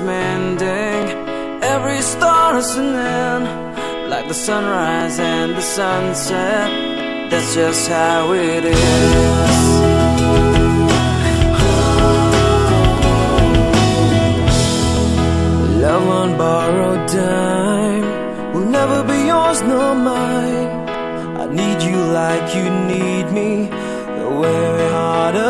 mending. Every star is an end Like the sunrise and the sunset. That's just how it is. Love on borrowed time Will never be yours nor mine. I need you like you need me. We're harder.